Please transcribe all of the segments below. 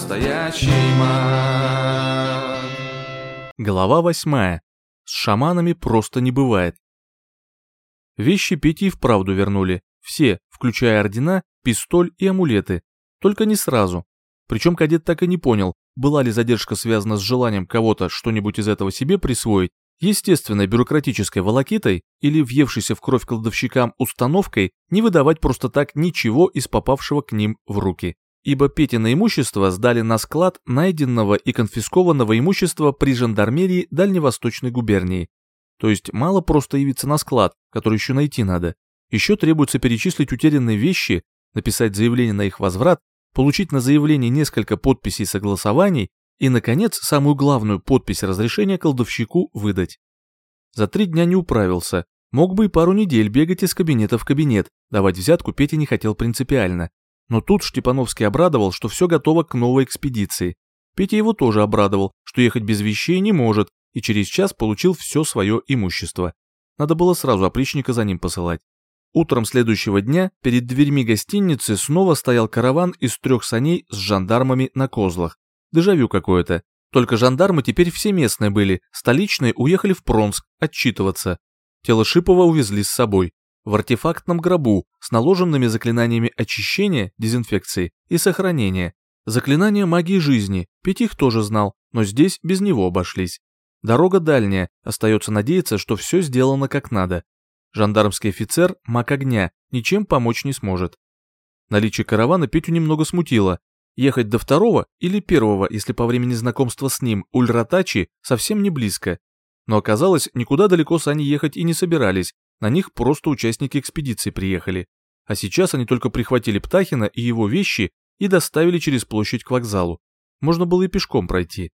настоящий. Глава восьмая. С шаманами просто не бывает. Вещи Пети вправду вернули. Все, включая ордена, пистоль и амулеты. Только не сразу. Причем кадет так и не понял, была ли задержка связана с желанием кого-то что-нибудь из этого себе присвоить, естественной бюрократической волокитой или въевшейся в кровь кладовщикам установкой не выдавать просто так ничего из попавшего к ним в руки. Ибо Петина имущество сдали на склад найденного и конфискованного имущества при жандармерии Дальневосточной губернии. То есть мало просто явиться на склад, который еще найти надо. Еще требуется перечислить утерянные вещи, написать заявление на их возврат, получить на заявление несколько подписей согласований и, наконец, самую главную подпись разрешения колдовщику выдать. За три дня не управился, мог бы и пару недель бегать из кабинета в кабинет, давать взятку Петя не хотел принципиально. Но тут Штепановский обрадовал, что все готово к новой экспедиции. Петя его тоже обрадовал, что ехать без вещей не может, и через час получил все свое имущество. Надо было сразу опричника за ним посылать. Утром следующего дня перед дверьми гостиницы снова стоял караван из трех саней с жандармами на козлах. Дежавю какое-то. Только жандармы теперь все местные были, столичные уехали в Пронск отчитываться. Тело Шипова увезли с собой. В артефактном гробу с наложенными заклинаниями очищения, дезинфекции и сохранения. Заклинания магии жизни, Петь их тоже знал, но здесь без него обошлись. Дорога дальняя, остается надеяться, что все сделано как надо. Жандармский офицер, маг огня, ничем помочь не сможет. Наличие каравана Петю немного смутило. Ехать до второго или первого, если по времени знакомства с ним, Ульратачи, совсем не близко. Но оказалось, никуда далеко сани ехать и не собирались, на них просто участники экспедиции приехали. А сейчас они только прихватили Птахина и его вещи и доставили через площадь к вокзалу. Можно было и пешком пройти.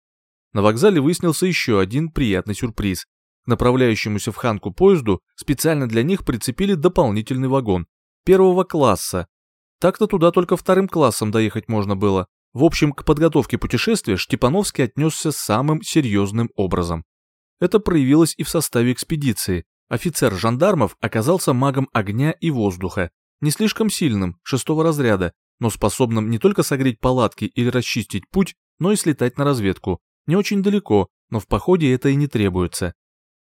На вокзале выяснился еще один приятный сюрприз. К направляющемуся в Ханку поезду специально для них прицепили дополнительный вагон. Первого класса. Так-то туда только вторым классом доехать можно было. В общем, к подготовке путешествия Штепановский отнесся самым серьезным образом. Это проявилось и в составе экспедиции. Офицер жандармов оказался магом огня и воздуха, не слишком сильным, шестого разряда, но способным не только согреть палатки или расчистить путь, но и слетать на разведку. Не очень далеко, но в походе это и не требуется.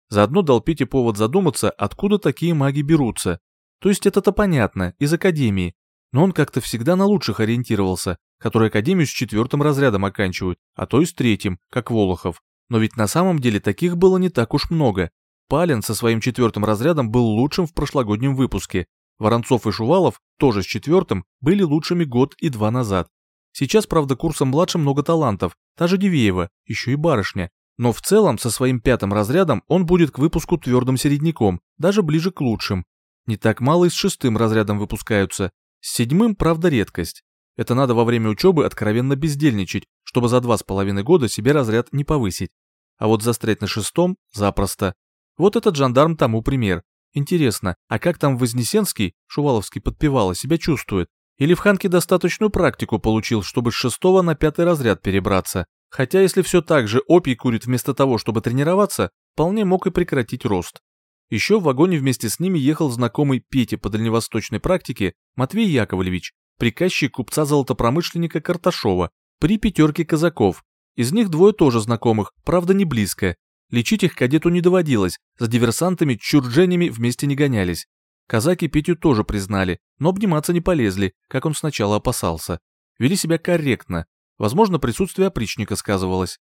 Заодно дал Пете повод задуматься, откуда такие маги берутся. То есть это-то понятно, из академии. Но он как-то всегда на лучших ориентировался, которые академию с четвертым разрядом оканчивают, а то и с третьим, как Волохов. Но ведь на самом деле таких было не так уж много. Палин со своим четвертым разрядом был лучшим в прошлогоднем выпуске. Воронцов и Шувалов, тоже с четвертым, были лучшими год и два назад. Сейчас, правда, курсом младше много талантов, та же Дивеева, еще и барышня, но в целом со своим пятым разрядом он будет к выпуску твердым середняком, даже ближе к лучшим. Не так мало и с шестым разрядом выпускаются. С седьмым, правда, редкость. Это надо во время учебы откровенно бездельничать, чтобы за два с половиной года себе разряд не повысить. А вот застрять на шестом – запросто. Вот этот жандарм тому пример. Интересно, а как там Вознесенский, Шуваловский подпевала, себя чувствует? Или в Ханке достаточную практику получил, чтобы с шестого на пятый разряд перебраться? Хотя если все так же опий курит вместо того, чтобы тренироваться, вполне мог и прекратить рост. Еще в вагоне вместе с ними ехал знакомый Пете по дальневосточной практике Матвей Яковлевич, приказчик купца-золотопромышленника Карташова, при пятерке казаков. Из них двое тоже знакомых, правда не близко. Лечить их кадету не доводилось, за диверсантами чурдженями вместе не гонялись. Казаки Петю тоже признали, но обниматься не полезли, как он сначала опасался. Вели себя корректно, Возможно, присутствие опричника сказывалось.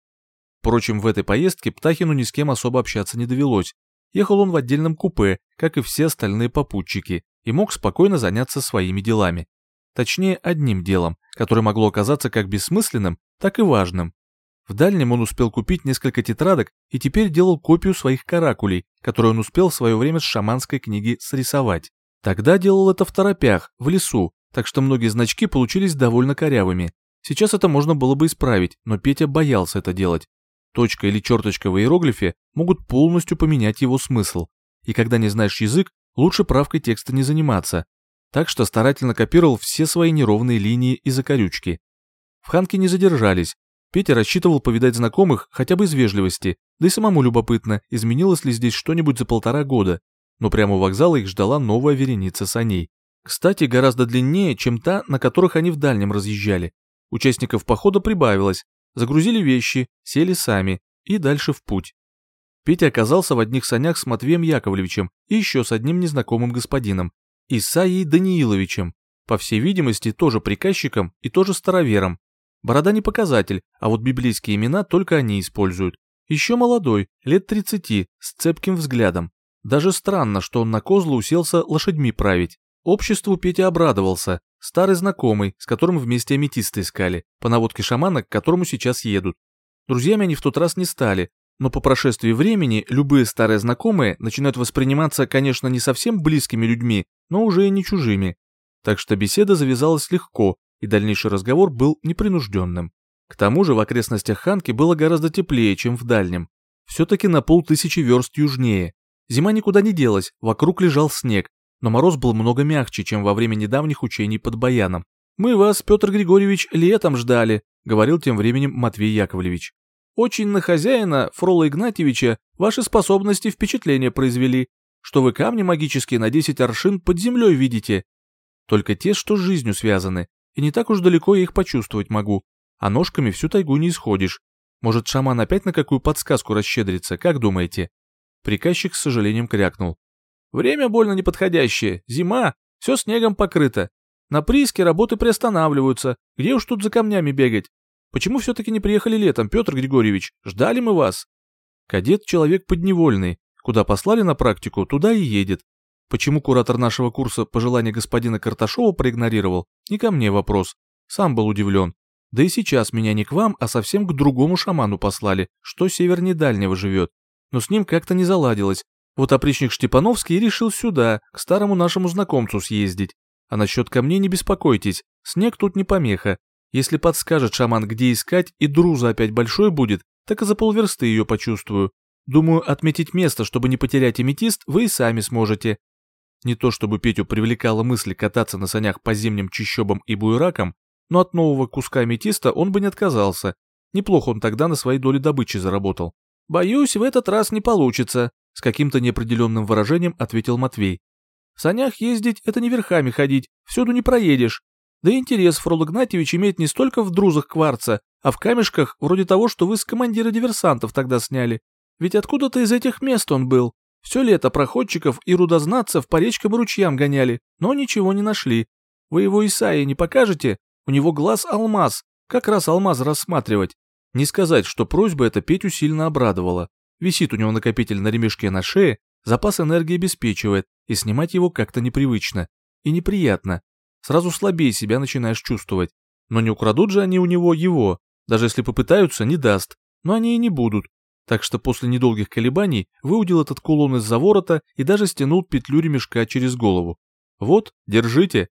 Впрочем, в этой поездке Птахину ни с кем особо общаться не довелось. Ехал он в отдельном купе, как и все остальные попутчики, и мог спокойно заняться своими делами. Точнее, одним делом, которое могло оказаться как бессмысленным, так и важным. В дальнем он успел купить несколько тетрадок и теперь делал копию своих каракулей, которые он успел в свое время с шаманской книги срисовать. Тогда делал это в торопях, в лесу, так что многие значки получились довольно корявыми, Сейчас это можно было бы исправить, но Петя боялся это делать. Точка или черточка в иероглифе могут полностью поменять его смысл. И когда не знаешь язык, лучше правкой текста не заниматься. Так что старательно копировал все свои неровные линии и закорючки. В Ханке не задержались. Петя рассчитывал повидать знакомых хотя бы из вежливости, да и самому любопытно, изменилось ли здесь что-нибудь за полтора года. Но прямо у вокзала их ждала новая вереница саней. Кстати, гораздо длиннее, чем та, на которых они в дальнем разъезжали. Участников похода прибавилось, загрузили вещи, сели сами и дальше в путь. Петя оказался в одних санях с Матвеем Яковлевичем и еще с одним незнакомым господином, Исаией Данииловичем, по всей видимости, тоже приказчиком и тоже старовером. Борода не показатель, а вот библейские имена только они используют. Еще молодой, лет 30, с цепким взглядом. Даже странно, что он на козлу уселся лошадьми править. Обществу Петя обрадовался, старый знакомый, с которым вместе аметисты искали, по наводке шамана, к которому сейчас едут. Друзьями они в тот раз не стали, но по прошествии времени любые старые знакомые начинают восприниматься, конечно, не совсем близкими людьми, но уже и не чужими. Так что беседа завязалась легко, и дальнейший разговор был непринужденным. К тому же в окрестностях Ханки было гораздо теплее, чем в дальнем. Все-таки на полтысячи верст южнее. Зима никуда не делась, вокруг лежал снег, но мороз был много мягче, чем во время недавних учений под Баяном. «Мы вас, Петр Григорьевич, летом ждали», — говорил тем временем Матвей Яковлевич. Очень на хозяина, Фрола Игнатьевича, ваши способности впечатление произвели, что вы камни магические на 10 аршин под землей видите. Только те, что с жизнью связаны, и не так уж далеко я их почувствовать могу, а ножками всю тайгу не исходишь. Может, шаман опять на какую подсказку расщедрится, как думаете?» Приказчик с сожалением крякнул. «Время больно неподходящее, зима, все снегом покрыто. На прииске работы приостанавливаются, где уж тут за камнями бегать? Почему все-таки не приехали летом, Петр Григорьевич? Ждали мы вас. Кадет — человек подневольный. Куда послали на практику, туда и едет. Почему куратор нашего курса пожелания господина Карташова проигнорировал, не ко мне вопрос. Сам был удивлен. Да и сейчас меня не к вам, а совсем к другому шаману послали, что севернее дальнего живет. Но с ним как-то не заладилось. Вот опричник Штепановский решил сюда, к старому нашему знакомцу съездить. А насчет камней не беспокойтесь, снег тут не помеха, если подскажет шаман, где искать, и друза опять большой будет, так и за полверсты ее почувствую. Думаю, отметить место, чтобы не потерять аметист, вы и сами сможете. Не то чтобы Петю привлекала мысль кататься на санях по зимним чащобам и буеракам, но от нового куска аметиста он бы не отказался. Неплохо он тогда на своей доле добычи заработал. «Боюсь, в этот раз не получится», — с каким-то неопределенным выражением ответил Матвей. «В санях ездить — это не верхами ходить, всюду не проедешь. Да и интерес Фрол Игнатьевич имеет не столько в друзах кварца, а в камешках, вроде того, что вы с командира диверсантов тогда сняли. Ведь откуда-то из этих мест он был. Все лето проходчиков и рудознатцев по речкам и ручьям гоняли, но ничего не нашли. Вы его Исаии не покажете? У него глаз алмаз, как раз алмаз рассматривать. Не сказать, что просьба эта Петю сильно обрадовала. Висит у него накопитель на ремешке на шее, запас энергии обеспечивает, и снимать его как-то непривычно. И неприятно. Сразу слабее себя начинаешь чувствовать. Но не украдут же они у него его, даже если попытаются, не даст, но они и не будут. Так что после недолгих колебаний выудил этот кулон из-за ворота и даже стянул петлю ремешка через голову. Вот, держите.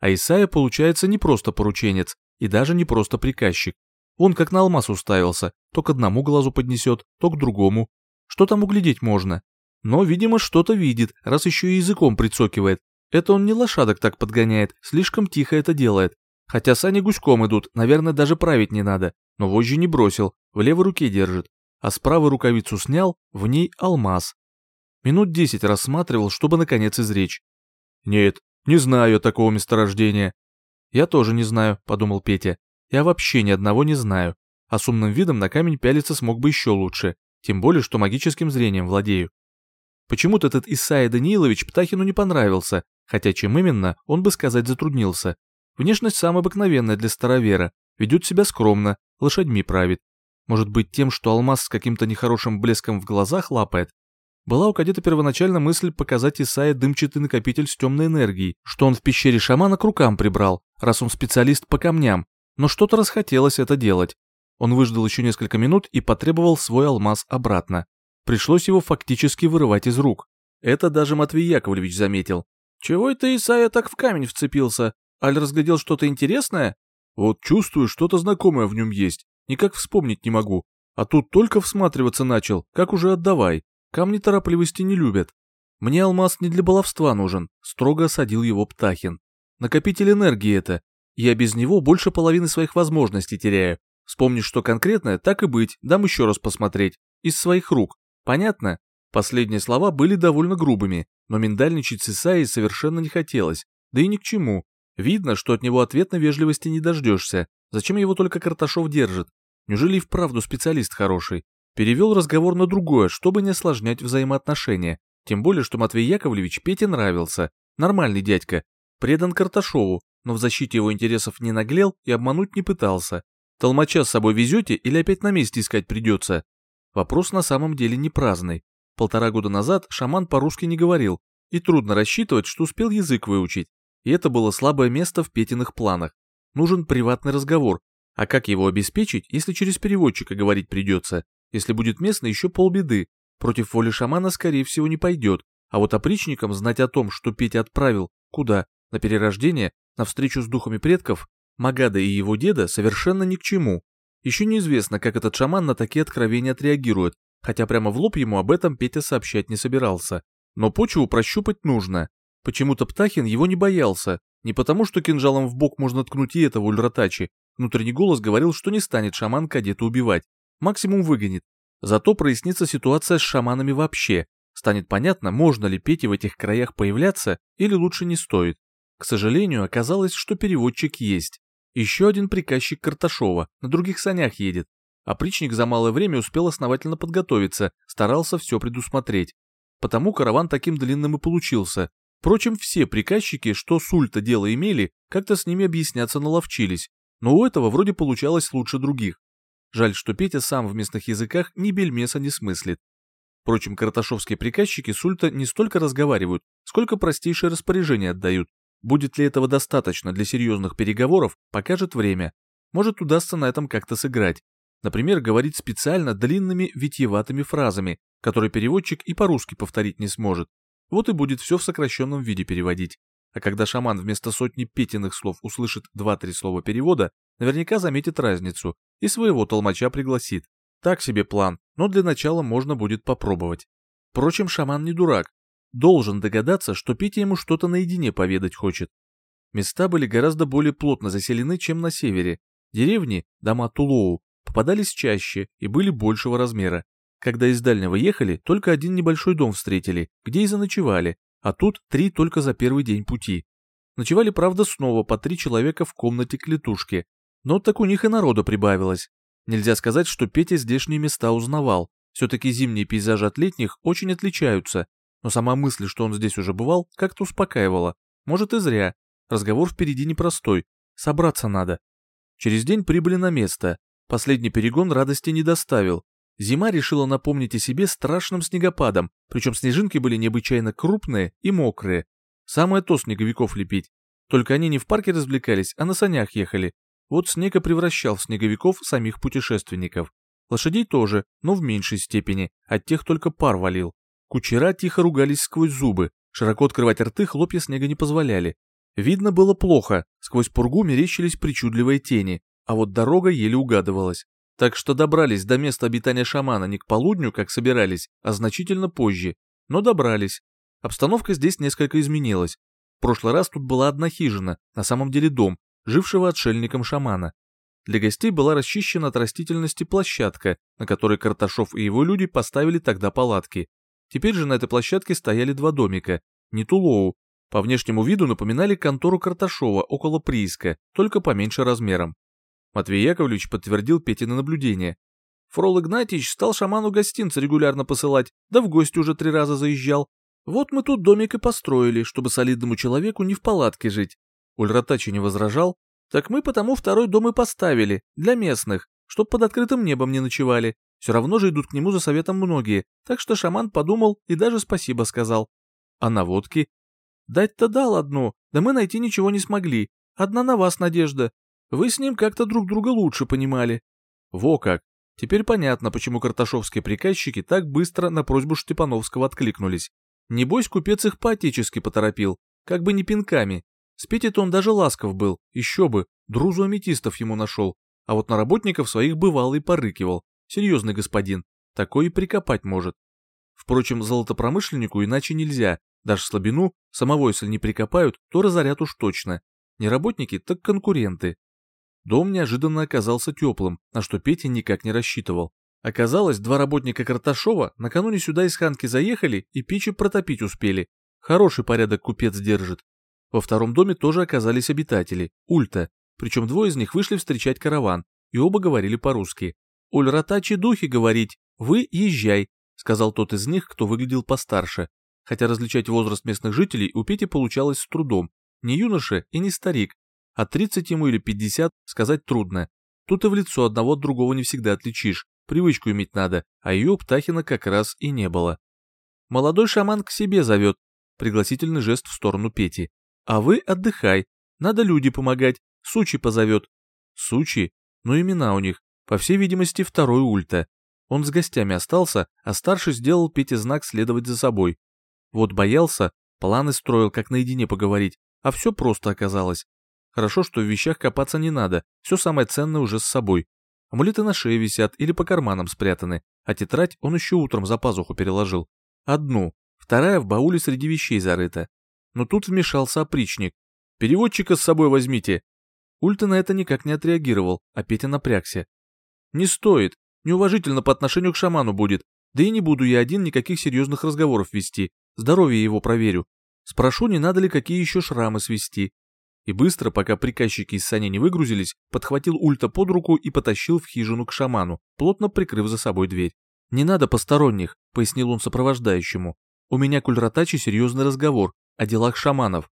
А Исайя получается не просто порученец и даже не просто приказчик. Он как на алмаз уставился, то к одному глазу поднесет, то к другому. Что там углядеть можно? Но, видимо, что-то видит, раз еще и языком прицокивает, это он не лошадок так подгоняет, слишком тихо это делает. Хотя сани гуськом идут, наверное, даже править не надо. Но вожжи не бросил, в левой руке держит. А с правой рукавицу снял, в ней алмаз. Минут десять рассматривал, чтобы наконец изречь. «Нет, не знаю такого месторождения». «Я тоже не знаю», — подумал Петя. «Я вообще ни одного не знаю. А с умным видом на камень пялиться смог бы еще лучше. Тем более, что магическим зрением владею. Почему-то этот Исайя Даниилович Птахину не понравился, хотя чем именно, он бы сказать затруднился. Внешность самая обыкновенная для старовера, ведет себя скромно, лошадьми правит. Может быть тем, что алмаз с каким-то нехорошим блеском в глазах лапает? Была у кадета первоначально мысль показать Исайя дымчатый накопитель с темной энергией, что он в пещере шамана к рукам прибрал, раз он специалист по камням, но что-то расхотелось это делать. Он выждал еще несколько минут и потребовал свой алмаз обратно. Пришлось его фактически вырывать из рук. Это даже Матвей Яковлевич заметил. «Чего это Исайя так в камень вцепился? Аль разглядел что-то интересное?» «Вот чувствую, что-то знакомое в нем есть. Никак вспомнить не могу. А тут только всматриваться начал, как уже отдавай. Камни торопливости не любят. Мне алмаз не для баловства нужен», — строго осадил его Птахин. «Накопитель энергии это. Я без него больше половины своих возможностей теряю. Вспомнишь, что конкретно, так и быть, дам еще раз посмотреть. Из своих рук. Понятно? Последние слова были довольно грубыми, но миндальничать с Исаей совершенно не хотелось, да и ни к чему. Видно, что от него ответной вежливости не дождешься. Зачем его только Карташов держит? Неужели и вправду специалист хороший? Перевел разговор на другое, чтобы не осложнять взаимоотношения. Тем более, что Матвей Яковлевич Пете нравился. Нормальный дядька. Предан Карташову, но в защите его интересов не наглел и обмануть не пытался. Толмача с собой везете или опять на месте искать придется? Вопрос на самом деле не праздный. Полтора года назад шаман по-русски не говорил, и трудно рассчитывать, что успел язык выучить. И это было слабое место в Петиных планах. Нужен приватный разговор. А как его обеспечить, если через переводчика говорить придется? Если будет местный, еще полбеды. Против воли шамана, скорее всего, не пойдет. А вот опричникам знать о том, что Петя отправил, куда, на перерождение, на встречу с духами предков, Магада и его деда совершенно ни к чему. Еще неизвестно, как этот шаман на такие откровения отреагирует, хотя прямо в лоб ему об этом Петя сообщать не собирался. Но почву прощупать нужно. Почему-то Птахин его не боялся, не потому что кинжалом в бок можно ткнуть и этого ульратачи. Внутренний голос говорил, что не станет шаман кадета убивать, максимум выгонит. Зато прояснится ситуация с шаманами вообще. Станет понятно, можно ли Пете в этих краях появляться или лучше не стоит. К сожалению, оказалось, что переводчик есть. Еще один приказчик Карташова, на других санях едет. Опричник за малое время успел основательно подготовиться, старался все предусмотреть. Потому караван таким длинным и получился. Впрочем, все приказчики, что с Ульта дело имели, как-то с ними объясняться наловчились. Но у этого вроде получалось лучше других. Жаль, что Петя сам в местных языках ни бельмеса не смыслит. Впрочем, карташовские приказчики с не столько разговаривают, сколько простейшие распоряжения отдают. Будет ли этого достаточно для серьезных переговоров, покажет время. Может удастся на этом как-то сыграть. Например, говорить специально длинными витьеватыми фразами, которые переводчик и по-русски повторить не сможет. Вот и будет все в сокращенном виде переводить. А когда шаман вместо сотни петиных слов услышит два-три слова перевода, наверняка заметит разницу и своего толмача пригласит. Так себе план, но для начала можно будет попробовать. Впрочем, шаман не дурак, должен догадаться, что Петя ему что-то наедине поведать хочет. Места были гораздо более плотно заселены, чем на севере. Деревни, дома Тулоу, попадались чаще и были большего размера. Когда из дальнего ехали, только один небольшой дом встретили, где и заночевали, а тут три только за первый день пути. Ночевали, правда, снова по три человека в комнате к летушке, но так у них и народа прибавилось. Нельзя сказать, что Петя здешние места узнавал, все-таки зимние пейзажи от летних очень отличаются, но сама мысль, что он здесь уже бывал, как-то успокаивала. Может и зря. Разговор впереди непростой. Собраться надо. Через день прибыли на место. Последний перегон радости не доставил. Зима решила напомнить о себе страшным снегопадом, причем снежинки были необычайно крупные и мокрые. Самое то снеговиков лепить. Только они не в парке развлекались, а на санях ехали. Вот снег и превращал в снеговиков самих путешественников. Лошадей тоже, но в меньшей степени, от тех только пар валил. Кучера тихо ругались сквозь зубы, широко открывать рты хлопья снега не позволяли. Видно было плохо, сквозь пургу мерещились причудливые тени, а вот дорога еле угадывалась. Так что добрались до места обитания шамана не к полудню, как собирались, а значительно позже. Но добрались. Обстановка здесь несколько изменилась. В прошлый раз тут была одна хижина, на самом деле дом, жившего отшельником шамана. Для гостей была расчищена от растительности площадка, на которой Карташов и его люди поставили тогда палатки. Теперь же на этой площадке стояли два домика, не Тулоу, по внешнему виду напоминали контору Карташова около прииска, только поменьше размером. Матвей Яковлевич подтвердил Петины наблюдение. Фрол Игнатьевич стал шаману гостинцы регулярно посылать, да в гости уже три раза заезжал. Вот мы тут домик и построили, чтобы солидному человеку не в палатке жить. Ульратачи не возражал. Так мы потому второй дом и поставили, для местных, чтоб под открытым небом не ночевали. Все равно же идут к нему за советом многие, так что шаман подумал и даже спасибо сказал. А наводки? Дать-то дал одну, да мы найти ничего не смогли. Одна на вас надежда. Вы с ним как-то друг друга лучше понимали. Во как. Теперь понятно, почему карташовские приказчики так быстро на просьбу Штепановского откликнулись. Небось, купец их по-отечески поторопил, как бы не пинками. С Петей-то он даже ласков был, еще бы, друзу аметистов ему нашел, а вот на работников своих бывал и порыкивал. Серьезный господин, такой и прикопать может. Впрочем, золотопромышленнику иначе нельзя, даже слабину, самого если не прикопают, то разорят уж точно. Не работники, так конкуренты. Дом неожиданно оказался теплым, на что Петя никак не рассчитывал. Оказалось, два работника Карташова накануне сюда из Ханки заехали и печи протопить успели. Хороший порядок купец держит. Во втором доме тоже оказались обитатели, Ульта. причем двое из них вышли встречать караван, и оба говорили по-русски. «Ульратачи духи говорить, вы езжай», сказал тот из них, кто выглядел постарше. Хотя различать возраст местных жителей у Пети получалось с трудом. Не юноша и не старик. А 30 ему или 50 сказать трудно. Тут и в лицо одного от другого не всегда отличишь. Привычку иметь надо, а ее у Птахина как раз и не было. Молодой шаман к себе зовет. Пригласительный жест в сторону Пети. А вы отдыхай. Надо люди помогать. Сучи позовет. Сучи? Ну имена у них. По всей видимости, второй ульта. Он с гостями остался, а старший сделал Пете знак следовать за собой. Вот боялся, планы строил, как наедине поговорить, а все просто оказалось. Хорошо, что в вещах копаться не надо, все самое ценное уже с собой. Амулеты на шее висят или по карманам спрятаны, а тетрадь он еще утром за пазуху переложил. Одну, вторая в бауле среди вещей зарыта. Но тут вмешался опричник. «Переводчика с собой возьмите!» Ульта на это никак не отреагировал, а Петя напрягся. «Не стоит, неуважительно по отношению к шаману будет, да и не буду я один никаких серьезных разговоров вести, здоровье его проверю. Спрошу, не надо ли какие еще шрамы свести. И быстро, пока приказчики из сани не выгрузились, подхватил Ульта под руку и потащил в хижину к шаману, плотно прикрыв за собой дверь. «Не надо посторонних», — пояснил он сопровождающему. «У меня к Ульратаче серьезный разговор о делах шаманов».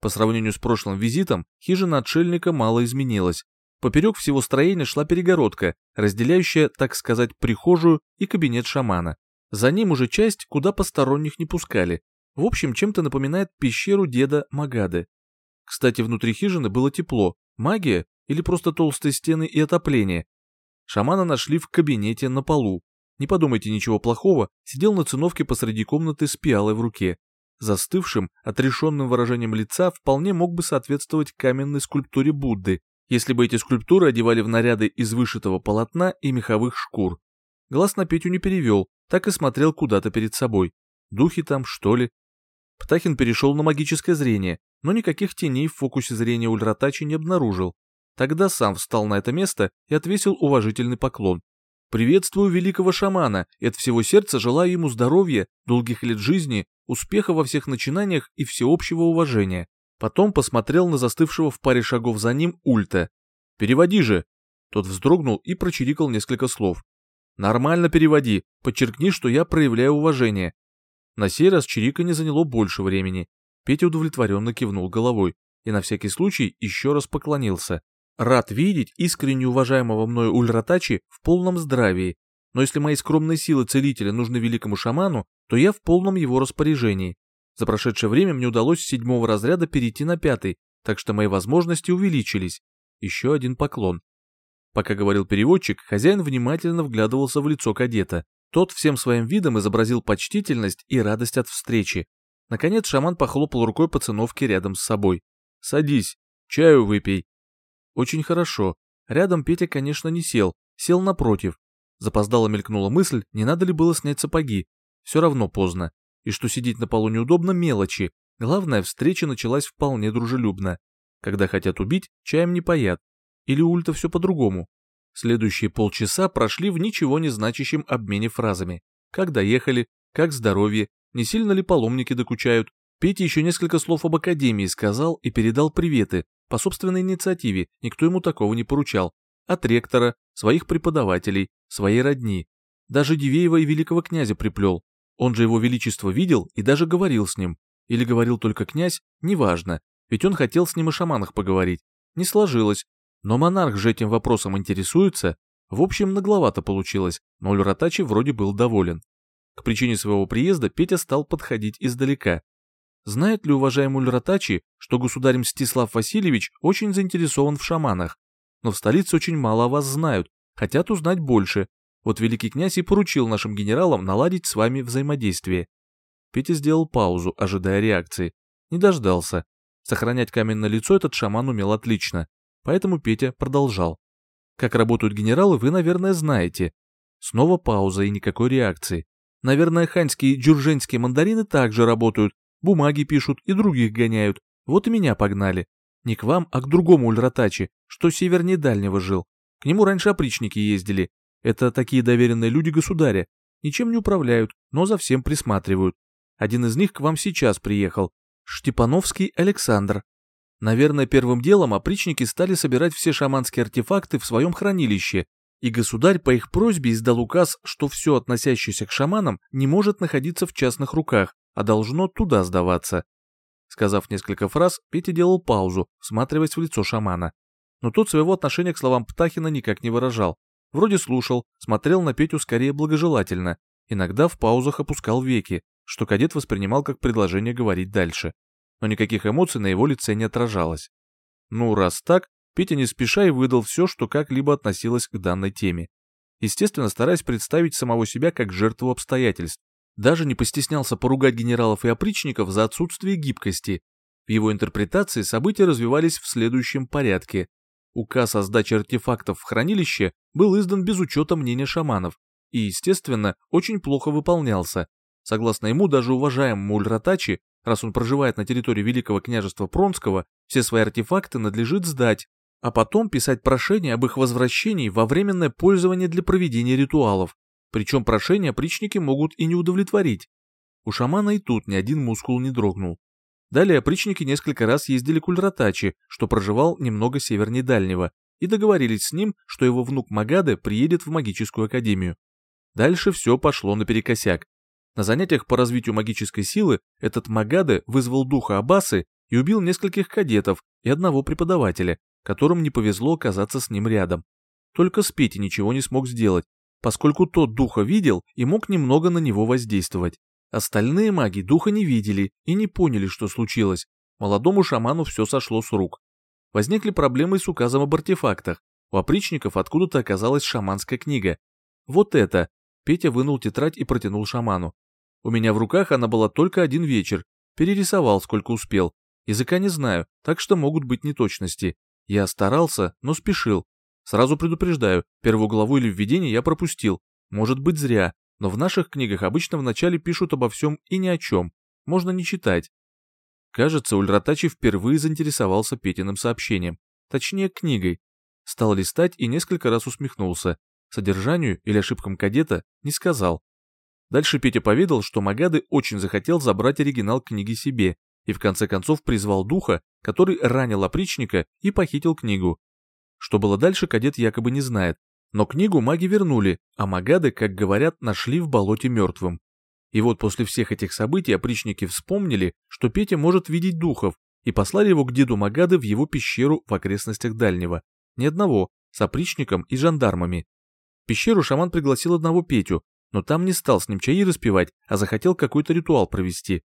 По сравнению с прошлым визитом, хижина отшельника мало изменилась. Поперек всего строения шла перегородка, разделяющая, так сказать, прихожую и кабинет шамана. За ним уже часть, куда посторонних не пускали. В общем, чем-то напоминает пещеру деда Магады. Кстати, внутри хижины было тепло. Магия или просто толстые стены и отопление? Шамана нашли в кабинете на полу. Не подумайте ничего плохого, сидел на циновке посреди комнаты с пиалой в руке. Застывшим, отрешенным выражением лица вполне мог бы соответствовать каменной скульптуре Будды, если бы эти скульптуры одевали в наряды из вышитого полотна и меховых шкур. Глаз на Петю не перевел, так и смотрел куда-то перед собой. Духи там, что ли? Птахин перешел на магическое зрение, но никаких теней в фокусе зрения Ульратачи не обнаружил. Тогда сам встал на это место и отвесил уважительный поклон. «Приветствую великого шамана и от всего сердца желаю ему здоровья, долгих лет жизни, успеха во всех начинаниях и всеобщего уважения. Потом посмотрел на застывшего в паре шагов за ним Ульта. «Переводи же!» Тот вздрогнул и прочирикал несколько слов. «Нормально переводи, подчеркни, что я проявляю уважение». На сей раз чирика не заняло больше времени. Петя удовлетворенно кивнул головой и на всякий случай еще раз поклонился. Рад видеть искренне уважаемого мною Ульратачи в полном здравии, но если мои скромные силы целителя нужны великому шаману, то я в полном его распоряжении. За прошедшее время мне удалось с седьмого разряда перейти на пятый, так что мои возможности увеличились. Еще один поклон. Пока говорил переводчик, хозяин внимательно вглядывался в лицо кадета. Тот всем своим видом изобразил почтительность и радость от встречи. Наконец шаман похлопал рукой по циновке рядом с собой. «Садись, чаю выпей». Очень хорошо. Рядом Петя, конечно, не сел, сел напротив. Запоздало мелькнула мысль, не надо ли было снять сапоги. Все равно поздно и что сидеть на полу неудобно мелочи. Главное, встреча началась вполне дружелюбно. Когда хотят убить, чаем не паят. Или Ульта все по-другому. Следующие полчаса прошли в ничего не значащем обмене фразами. Как доехали, как здоровье, не сильно ли паломники докучают. Петя еще несколько слов об академии сказал и передал приветы, по собственной инициативе, никто ему такого не поручал. От ректора, своих преподавателей, своей родни. Даже Дивеева и великого князя приплел, он же его величество видел и даже говорил с ним. Или говорил только князь, неважно, ведь он хотел с ним о шаманах поговорить. Не сложилось. Но монарх же этим вопросом интересуется. В общем, нагловато получилось, но Люратачи вроде был доволен. К причине своего приезда Петя стал подходить издалека. Знает ли уважаемый Люратачи, что государь Мстислав Васильевич очень заинтересован в шаманах? Но в столице очень мало о вас знают, хотят узнать больше, вот великий князь и поручил нашим генералам наладить с вами взаимодействие. Петя сделал паузу, ожидая реакции. Не дождался. Сохранять каменное лицо этот шаман умел отлично. Поэтому Петя продолжал. Как работают генералы, вы, наверное, знаете. Снова пауза и никакой реакции. Наверное, ханьские и джурженские мандарины также работают, бумаги пишут и других гоняют. Вот и меня погнали. Не к вам, а к другому Ульратачи, что севернее дальнего жил. К нему раньше опричники ездили, это такие доверенные люди государя, ничем не управляют, но за всем присматривают. Один из них к вам сейчас приехал. Штепановский Александр. Наверное, первым делом опричники стали собирать все шаманские артефакты в своем хранилище, и государь по их просьбе издал указ, что все относящееся к шаманам не может находиться в частных руках, а должно туда сдаваться. Сказав несколько фраз, Петя делал паузу, всматриваясь в лицо шамана. Но тот своего отношения к словам Птахина никак не выражал. Вроде слушал, смотрел на Петю скорее благожелательно, иногда в паузах опускал веки, что кадет воспринимал как предложение говорить дальше. Но никаких эмоций на его лице не отражалось. Ну, раз так, Петя не спеша и выдал все, что как-либо относилось к данной теме. Естественно, стараясь представить самого себя как жертву обстоятельств, даже не постеснялся поругать генералов и опричников за отсутствие гибкости. В его интерпретации события развивались в следующем порядке. Указ о сдаче артефактов в хранилище был издан без учета мнения шаманов и, естественно, очень плохо выполнялся. Согласно ему, даже уважаемому Ульратачи, раз он проживает на территории Великого княжества Пронского, все свои артефакты надлежит сдать, а потом писать прошение об их возвращении во временное пользование для проведения ритуалов. Причем прошения опричники могут и не удовлетворить. У шамана и тут ни один мускул не дрогнул. Далее опричники несколько раз ездили к Ульратачи, что проживал немного севернее Дальнего, и договорились с ним, что его внук Магаде приедет в магическую академию. Дальше все пошло наперекосяк. На занятиях по развитию магической силы этот Магаде вызвал духа Абасы и убил нескольких кадетов и одного преподавателя, которым не повезло оказаться с ним рядом. Только Спети ничего не смог сделать, поскольку тот духа видел и мог немного на него воздействовать. Остальные маги духа не видели и не поняли, что случилось. Молодому шаману все сошло с рук. Возникли проблемы с указом об артефактах. У опричников откуда-то оказалась шаманская книга. Вот это. Петя вынул тетрадь и протянул шаману. У меня в руках она была только один вечер. Перерисовал, сколько успел. Языка не знаю, так что могут быть неточности. Я старался, но спешил. Сразу предупреждаю, первую главу или введение я пропустил. Может быть зря, но в наших книгах обычно вначале пишут обо всем и ни о чем. Можно не читать. Кажется, Ульратачи впервые заинтересовался Петиным сообщением. Точнее, книгой. Стал листать и несколько раз усмехнулся. Содержанию или ошибкам кадета не сказал. Дальше Петя поведал, что Магады очень захотел забрать оригинал книги себе и в конце концов призвал духа, который ранил опричника и похитил книгу. Что было дальше, кадет якобы не знает, но книгу маги вернули, а Магады, как говорят, нашли в болоте мертвым. И вот после всех этих событий опричники вспомнили, что Петя может видеть духов, и послали его к деду Магады в его пещеру в окрестностях Дальнего. Ни одного, с опричником и жандармами. В пещеру шаман пригласил одного Петю, но там не стал с ним чаи распевать, а захотел какой-то ритуал провести.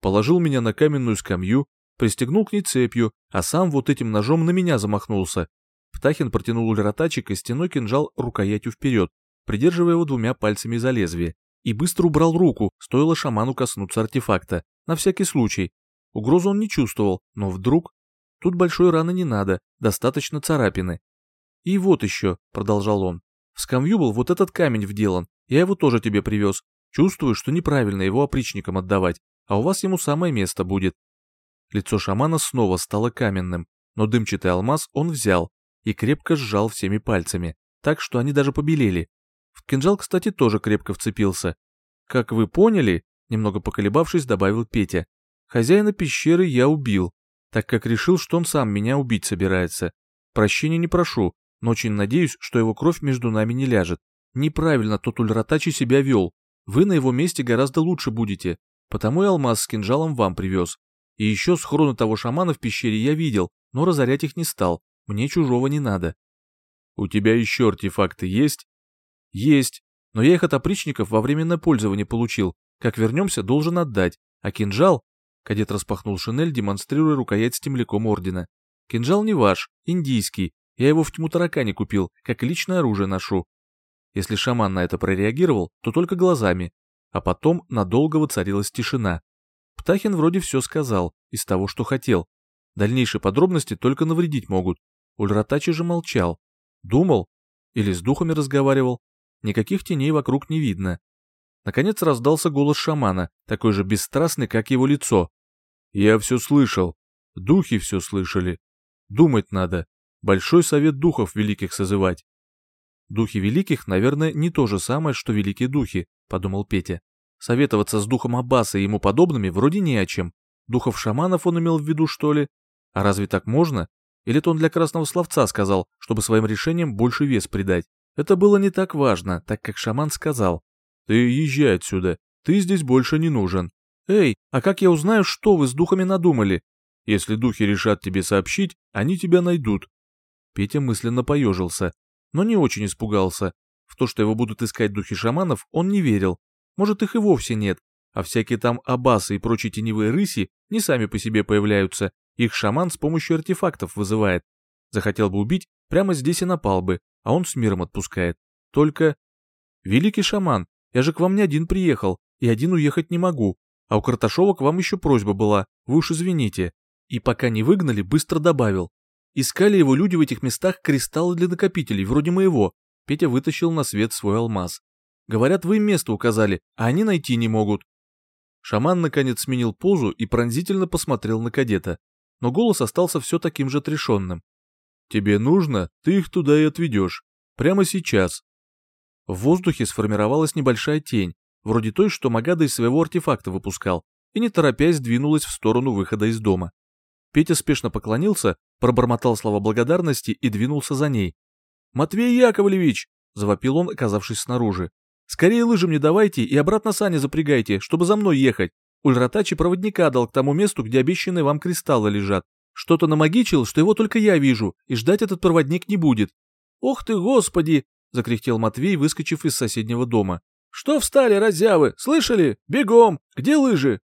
Положил меня на каменную скамью, пристегнул к ней цепью, а сам вот этим ножом на меня замахнулся. Птахин протянул Ульратачи костяной кинжал рукоятью вперед, придерживая его двумя пальцами за лезвие, и быстро убрал руку, стоило шаману коснуться артефакта, на всякий случай. Угрозу он не чувствовал, но вдруг... Тут большой раны не надо, достаточно царапины. «И вот еще», — продолжал он, — «в скамью был вот этот камень вделан, я его тоже тебе привез. Чувствую, что неправильно его опричникам отдавать, а у вас ему самое место будет». Лицо шамана снова стало каменным, но дымчатый алмаз он взял и крепко сжал всеми пальцами, так что они даже побелели. В кинжал, кстати, тоже крепко вцепился. «Как вы поняли», — немного поколебавшись, добавил Петя, «хозяина пещеры я убил, так как решил, что он сам меня убить собирается. Прощения не прошу, но очень надеюсь, что его кровь между нами не ляжет. Неправильно тот Ульратачи себя вел. Вы на его месте гораздо лучше будете, потому и алмаз с кинжалом вам привез. И еще схроны того шамана в пещере я видел, но разорять их не стал, мне чужого не надо. У тебя еще артефакты есть? Есть, но я их от опричников во временное пользование получил, как вернемся, должен отдать, а кинжал... Кадет распахнул шинель, демонстрируя рукоять с темляком ордена. Кинжал не ваш, индийский, я его в тьму таракане купил, как личное оружие ношу. Если шаман на это прореагировал, то только глазами, а потом надолго воцарилась тишина. Птахин вроде все сказал, из того, что хотел. Дальнейшие подробности только навредить могут. Ульратачи же молчал. Думал? Или с духами разговаривал? Никаких теней вокруг не видно. Наконец раздался голос шамана, такой же бесстрастный, как его лицо. «Я все слышал. Духи все слышали. Думать надо. Большой совет духов великих созывать». «Духи великих, наверное, не то же самое, что великие духи», — подумал Петя. Советоваться с духом Аббаса и ему подобными вроде не о чем. Духов шаманов он имел в виду, что ли? А разве так можно? Или это он для красного словца сказал, чтобы своим решением больше вес придать? Это было не так важно, так как шаман сказал. «Ты езжай отсюда, ты здесь больше не нужен». «Эй, а как я узнаю, что вы с духами надумали?» «Если духи решат тебе сообщить, они тебя найдут». Петя мысленно поежился, но не очень испугался. То, что его будут искать духи шаманов, он не верил. Может, их и вовсе нет, а всякие там абасы и прочие теневые рыси не сами по себе появляются, их шаман с помощью артефактов вызывает. Захотел бы убить, прямо здесь и напал бы, а он с миром отпускает. Только... Великий шаман, я же к вам не один приехал, и один уехать не могу. А у Карташова к вам еще просьба была, вы уж извините. И пока не выгнали, быстро добавил. Искали его люди в этих местах кристаллы для накопителей, вроде моего. Петя вытащил на свет свой алмаз. Говорят, вы место указали, а они найти не могут. Шаман наконец сменил позу и пронзительно посмотрел на кадета, но голос остался все таким же отрешенным. «Тебе нужно, ты их туда и отведешь. Прямо сейчас». В воздухе сформировалась небольшая тень, вроде той, что Магада из своего артефакта выпускал, и не торопясь двинулась в сторону выхода из дома. Петя спешно поклонился, пробормотал слова благодарности и двинулся за ней. «Матвей Яковлевич!» — завопил он, оказавшись снаружи. Скорее лыжи мне давайте и обратно сани запрягайте, чтобы за мной ехать. Ульратачи проводника дал к тому месту, где обещанные вам кристаллы лежат. Что-то намагичил, что его только я вижу, и ждать этот проводник не будет. Ох ты, господи! Закряхтел Матвей, выскочив из соседнего дома. Что встали, разявы? Слышали? Бегом! Где лыжи?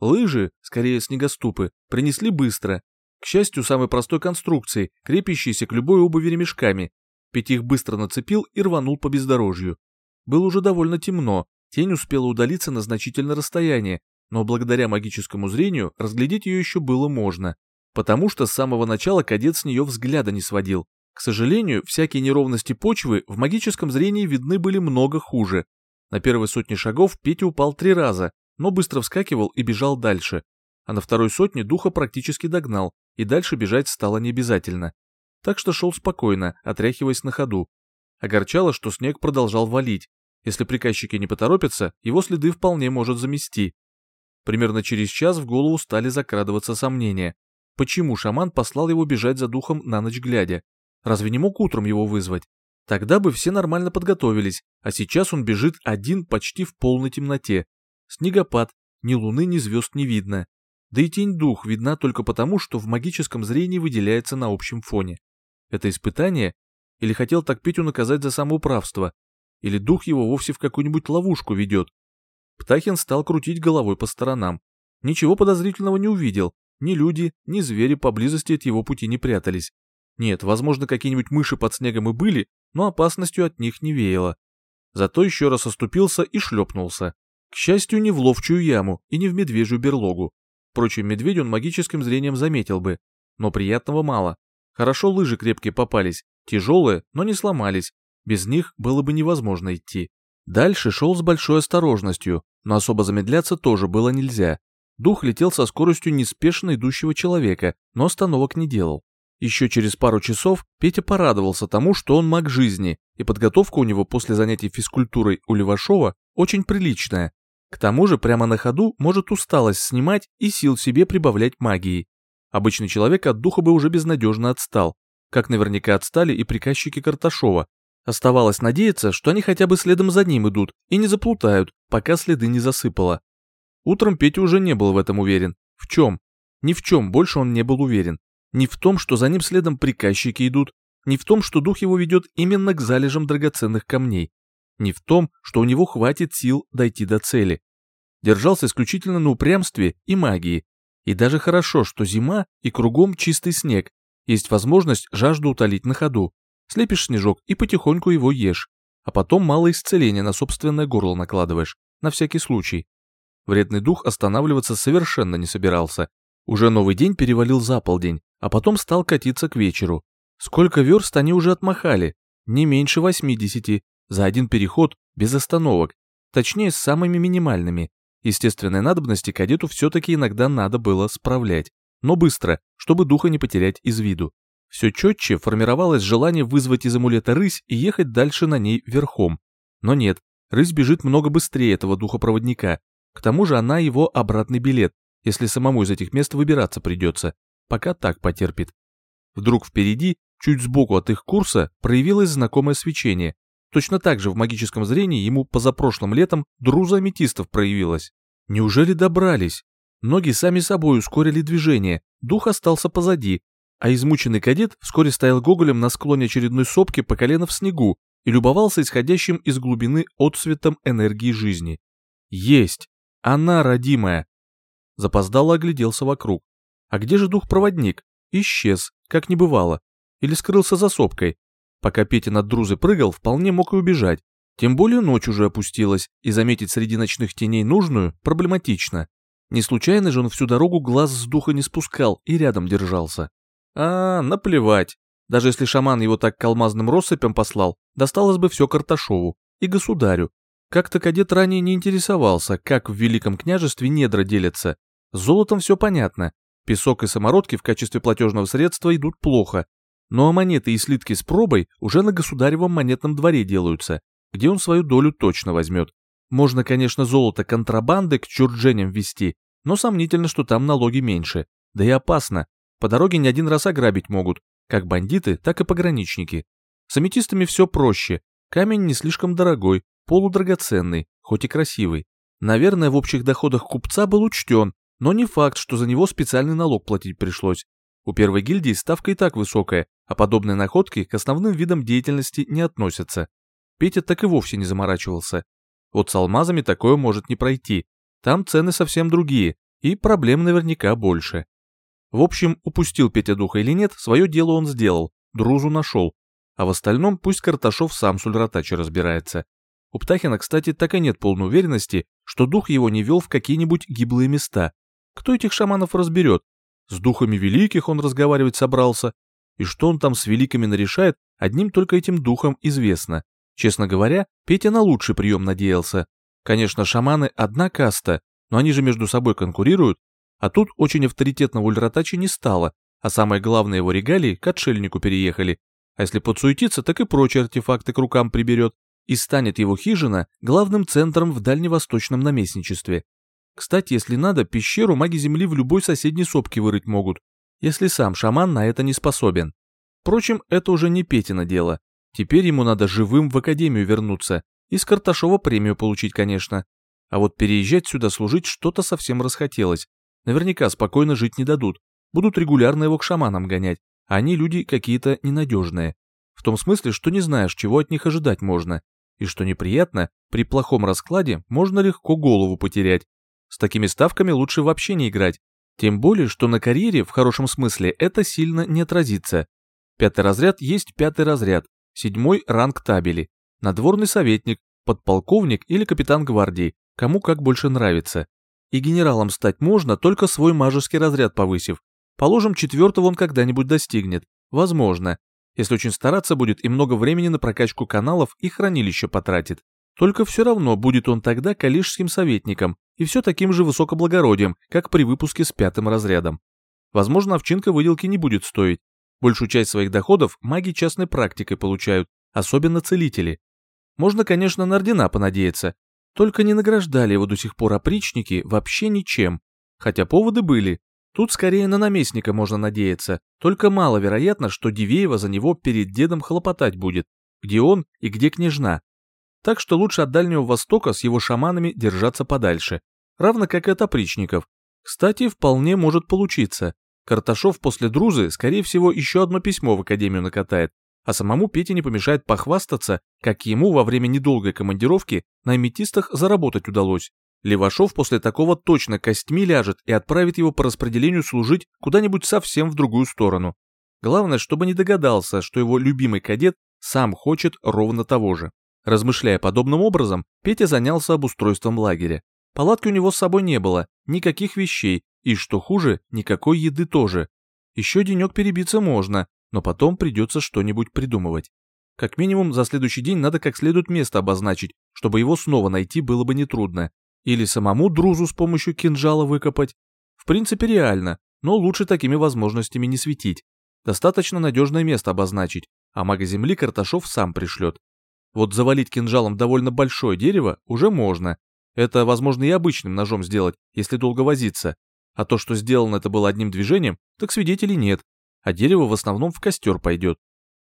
Лыжи, скорее снегоступы, принесли быстро. К счастью, самой простой конструкции, крепящейся к любой обуви ремешками. Петь их быстро нацепил и рванул по бездорожью. Было уже довольно темно, тень успела удалиться на значительное расстояние, но благодаря магическому зрению разглядеть ее еще было можно, потому что с самого начала кадет с нее взгляда не сводил. К сожалению, всякие неровности почвы в магическом зрении видны были много хуже. На первой сотне шагов Петя упал три раза, но быстро вскакивал и бежал дальше. А на второй сотне духа практически догнал, и дальше бежать стало необязательно. Так что шел спокойно, отряхиваясь на ходу, Огорчало, что снег продолжал валить. Если приказчики не поторопятся, его следы вполне может замести. Примерно через час в голову стали закрадываться сомнения. Почему шаман послал его бежать за духом на ночь глядя? Разве не мог утром его вызвать? Тогда бы все нормально подготовились, а сейчас он бежит один почти в полной темноте. Снегопад, ни луны, ни звезд не видно. Да и тень дух видна только потому, что в магическом зрении выделяется на общем фоне. Это испытание или хотел так Петю наказать за самоуправство? Или дух его вовсе в какую-нибудь ловушку ведет? Птахин стал крутить головой по сторонам. Ничего подозрительного не увидел. Ни люди, ни звери поблизости от его пути не прятались. Нет, возможно, какие-нибудь мыши под снегом и были, но опасностью от них не веяло. Зато еще раз оступился и шлепнулся. К счастью, не в ловчую яму и не в медвежью берлогу. Впрочем, медведь он магическим зрением заметил бы. Но приятного мало. Хорошо лыжи крепкие попались, Тяжелые, но не сломались. Без них было бы невозможно идти. Дальше шел с большой осторожностью, но особо замедляться тоже было нельзя. Дух летел со скоростью неспешно идущего человека, но остановок не делал. Еще через пару часов Петя порадовался тому, что он маг жизни, и подготовка у него после занятий физкультурой у Левашова очень приличная. К тому же прямо на ходу может усталость снимать и сил себе прибавлять магией. Обычный человек от духа бы уже безнадежно отстал, как наверняка отстали и приказчики Карташова. Оставалось надеяться, что они хотя бы следом за ним идут и не заплутают, пока следы не засыпало. Утром Петя уже не был в этом уверен. В чем? Ни в чем больше он не был уверен. Ни в том, что за ним следом приказчики идут, ни в том, что дух его ведет именно к залежам драгоценных камней, ни в том, что у него хватит сил дойти до цели. Держался исключительно на упрямстве и магии. И даже хорошо, что зима и кругом чистый снег, есть возможность жажду утолить на ходу. Слепишь снежок и потихоньку его ешь. А потом мало исцеления на собственное горло накладываешь, на всякий случай. Вредный дух останавливаться совершенно не собирался. Уже новый день перевалил за полдень, а потом стал катиться к вечеру. Сколько верст они уже отмахали? Не меньше 80, за один переход, без остановок. Точнее, с самыми минимальными. Естественной надобности кадету все-таки иногда надо было справлять но быстро, чтобы духа не потерять из виду. Все четче формировалось желание вызвать из амулета рысь и ехать дальше на ней верхом. Но нет, рысь бежит много быстрее этого духа-проводника. К тому же она его обратный билет, если самому из этих мест выбираться придется. пока так потерпит. Вдруг впереди, чуть сбоку от их курса, проявилось знакомое свечение. Точно так же в магическом зрении ему позапрошлым летом друза аметистов проявилась. Неужели добрались? Ноги сами собой ускорили движение, дух остался позади, а измученный кадет вскоре стоял гоголем на склоне очередной сопки по колено в снегу и любовался исходящим из глубины отсветом энергии жизни. Есть! Она родимая! Запоздало огляделся вокруг. А где же дух-проводник? Исчез, как не бывало. Или скрылся за сопкой. Пока Петя над друзы прыгал, вполне мог и убежать. Тем более ночь уже опустилась, и заметить среди ночных теней нужную проблематично. Не случайно же он всю дорогу глаз с духа не спускал и рядом держался. А, наплевать. Даже если шаман его так к алмазным россыпям послал, досталось бы все Карташову и государю. Как-то кадет ранее не интересовался, как в Великом княжестве недра делятся. С золотом все понятно. Песок и самородки в качестве платежного средства идут плохо. Ну а монеты и слитки с пробой уже на государевом монетном дворе делаются, где он свою долю точно возьмет. Можно, конечно, золото контрабанды к чурдженям вести, но сомнительно, что там налоги меньше. Да и опасно. По дороге не один раз ограбить могут, как бандиты, так и пограничники. С аметистами все проще. Камень не слишком дорогой, полудрагоценный, хоть и красивый. Наверное, в общих доходах купца был учтен, но не факт, что за него специальный налог платить пришлось. У первой гильдии ставка и так высокая, а подобные находки к основным видам деятельности не относятся. Петя так и вовсе не заморачивался. Вот с алмазами такое может не пройти. Там цены совсем другие, и проблем наверняка больше. В общем, упустил Петя духа или нет, свое дело он сделал, друзу нашел. А в остальном пусть Карташов сам с Ульратачи разбирается. У Птахина, кстати, так и нет полной уверенности, что дух его не вел в какие-нибудь гиблые места. Кто этих шаманов разберет? С духами великих он разговаривать собрался. И что он там с великими нарешает, одним только этим духом известно. Честно говоря, Петя на лучший прием надеялся. Конечно, шаманы одна каста, но они же между собой конкурируют, а тут очень авторитетного ульратачи не стало, а самое главное его регалии к отшельнику переехали. А если подсуетиться, так и прочие артефакты к рукам приберет, и станет его хижина главным центром в дальневосточном наместничестве. Кстати, если надо, пещеру маги Земли в любой соседней сопке вырыть могут, если сам шаман на это не способен. Впрочем, это уже не Петина дело. Теперь ему надо живым в академию вернуться и с Карташова премию получить, конечно. А вот переезжать сюда служить что-то совсем расхотелось. Наверняка спокойно жить не дадут. Будут регулярно его к шаманам гонять, а они люди какие-то ненадежные. В том смысле, что не знаешь, чего от них ожидать можно. И что неприятно, при плохом раскладе можно легко голову потерять. С такими ставками лучше вообще не играть. Тем более, что на карьере, в хорошем смысле, это сильно не отразится. Пятый разряд есть пятый разряд, седьмой ранг табели, надворный советник, подполковник или капитан гвардии, кому как больше нравится. И генералом стать можно, только свой мажеский разряд повысив. Положим, четвертого он когда-нибудь достигнет. Возможно. Если очень стараться будет и много времени на прокачку каналов и хранилища потратит. Только все равно будет он тогда калишским советником и все таким же высокоблагородием, как при выпуске с пятым разрядом. Возможно, овчинка выделки не будет стоить. Большую часть своих доходов маги частной практикой получают, особенно целители. Можно, конечно, на ордена понадеяться, только не награждали его до сих пор опричники вообще ничем. Хотя поводы были. Тут скорее на наместника можно надеяться, только маловероятно, что Дивеева за него перед дедом хлопотать будет, где он и где княжна. Так что лучше от Дальнего Востока с его шаманами держаться подальше, равно как и от опричников. Кстати, вполне может получиться. Карташов после Друзы, скорее всего, еще одно письмо в Академию накатает, а самому Пете не помешает похвастаться, как ему во время недолгой командировки на аметистах заработать удалось. Левашов после такого точно костьми ляжет и отправит его по распределению служить куда-нибудь совсем в другую сторону. Главное, чтобы не догадался, что его любимый кадет сам хочет ровно того же. Размышляя подобным образом, Петя занялся обустройством лагеря. Палатки у него с собой не было, никаких вещей, и, что хуже, никакой еды тоже. Еще денек перебиться можно, но потом придется что-нибудь придумывать. Как минимум, за следующий день надо как следует место обозначить, чтобы его снова найти было бы нетрудно. Или самому друзу с помощью кинжала выкопать. В принципе, реально, но лучше такими возможностями не светить. Достаточно надежное место обозначить, а мага земли Карташов сам пришлет. Вот завалить кинжалом довольно большое дерево уже можно. Это возможно и обычным ножом сделать, если долго возиться. А то, что сделано это было одним движением, так свидетелей нет, а дерево в основном в костер пойдет.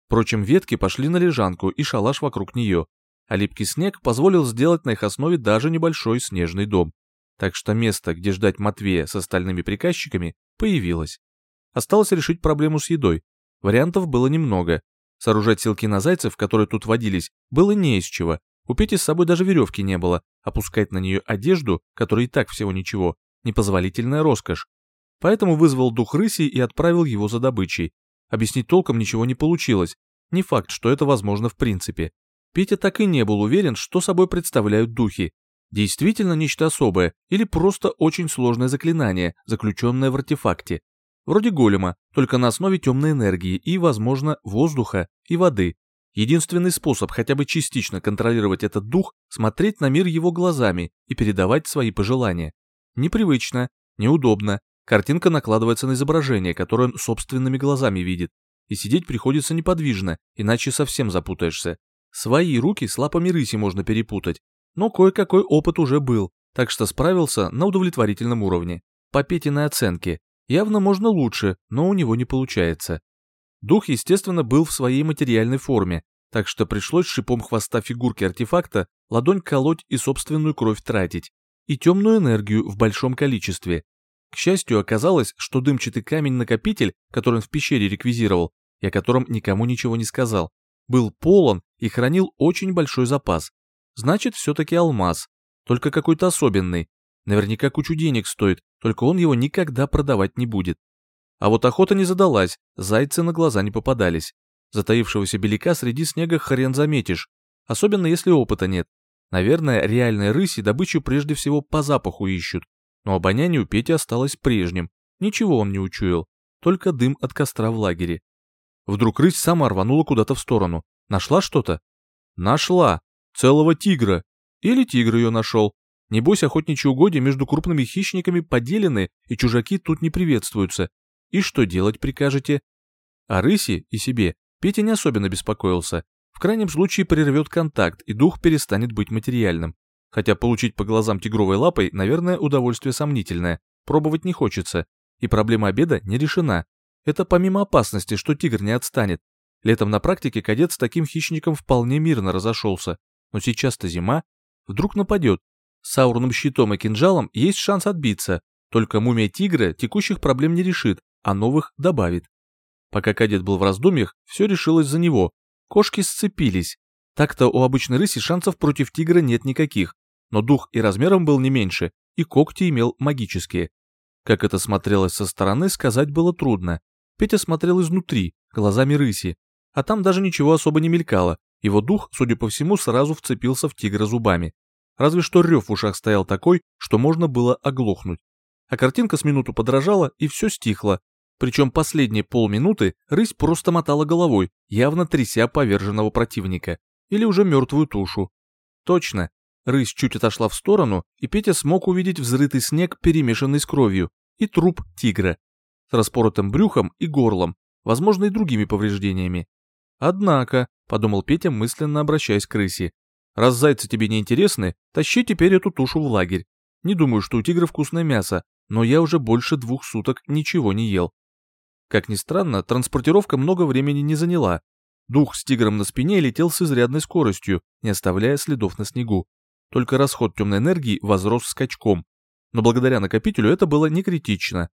Впрочем, ветки пошли на лежанку и шалаш вокруг нее, а липкий снег позволил сделать на их основе даже небольшой снежный дом. Так что место, где ждать Матвея с остальными приказчиками, появилось. Осталось решить проблему с едой. Вариантов было немного. Сооружать силки на зайцев, которые тут водились, было не из чего. У Пети с собой даже веревки не было. Опускать на нее одежду, которая и так всего ничего, непозволительная роскошь. Поэтому вызвал дух рыси и отправил его за добычей. Объяснить толком ничего не получилось. Не факт, что это возможно в принципе. Петя так и не был уверен, что собой представляют духи. Действительно нечто особое или просто очень сложное заклинание, заключенное в артефакте. Вроде голема, только на основе темной энергии и, возможно, воздуха и воды. Единственный способ хотя бы частично контролировать этот дух – смотреть на мир его глазами и передавать свои пожелания. Непривычно, неудобно, картинка накладывается на изображение, которое он собственными глазами видит, и сидеть приходится неподвижно, иначе совсем запутаешься. Свои руки с лапами рыси можно перепутать, но кое-какой опыт уже был, так что справился на удовлетворительном уровне. По Петиной оценке, явно можно лучше, но у него не получается. Дух, естественно, был в своей материальной форме, так что пришлось шипом хвоста фигурки артефакта ладонь колоть и собственную кровь тратить, и темную энергию в большом количестве. К счастью, оказалось, что дымчатый камень-накопитель, который он в пещере реквизировал, и о котором никому ничего не сказал, был полон и хранил очень большой запас. Значит, все-таки алмаз, только какой-то особенный. Наверняка кучу денег стоит, только он его никогда продавать не будет. А вот охота не задалась, зайцы на глаза не попадались. Затаившегося белика среди снега хрен заметишь, особенно если опыта нет. Наверное, реальные рыси добычу прежде всего по запаху ищут, но обоняние у Пети осталось прежним, ничего он не учуял, только дым от костра в лагере. Вдруг рысь сама рванула куда-то в сторону. Нашла что-то? Нашла. Целого тигра. Или тигр ее нашел. Небось, охотничьи угодья между крупными хищниками поделены, и чужаки тут не приветствуются. И что делать прикажете? О рысе и себе Петя не особенно беспокоился. В крайнем случае прервет контакт, и дух перестанет быть материальным. Хотя получить по глазам тигровой лапой, наверное, удовольствие сомнительное. Пробовать не хочется. И проблема обеда не решена. Это помимо опасности, что тигр не отстанет. Летом на практике кадет с таким хищником вполне мирно разошелся. Но сейчас-то зима. Вдруг нападет. С аурным щитом и кинжалом есть шанс отбиться. Только мумия тигра текущих проблем не решит, а новых добавит. Пока кадет был в раздумьях, все решилось за него. Кошки сцепились. Так-то у обычной рыси шансов против тигра нет никаких, но дух и размером был не меньше, и когти имел магические. Как это смотрелось со стороны, сказать было трудно. Петя смотрел изнутри, глазами рыси, а там даже ничего особо не мелькало, его дух, судя по всему, сразу вцепился в тигра зубами. Разве что рев в ушах стоял такой, что можно было оглохнуть. А картинка с минуту подражала, и все стихло, причем последние полминуты рысь просто мотала головой, явно тряся поверженного противника. Или уже мертвую тушу. Точно. Рысь чуть отошла в сторону, и Петя смог увидеть взрытый снег, перемешанный с кровью, и труп тигра. С распоротым брюхом и горлом, возможно, и другими повреждениями. Однако, подумал Петя, мысленно обращаясь к рысе, раз зайцы тебе не интересны, тащи теперь эту тушу в лагерь. Не думаю, что у тигра вкусное мясо, но я уже больше двух суток ничего не ел. Как ни странно, транспортировка много времени не заняла. Дух с тигром на спине летел с изрядной скоростью, не оставляя следов на снегу. Только расход темной энергии возрос скачком. Но благодаря накопителю это было не критично.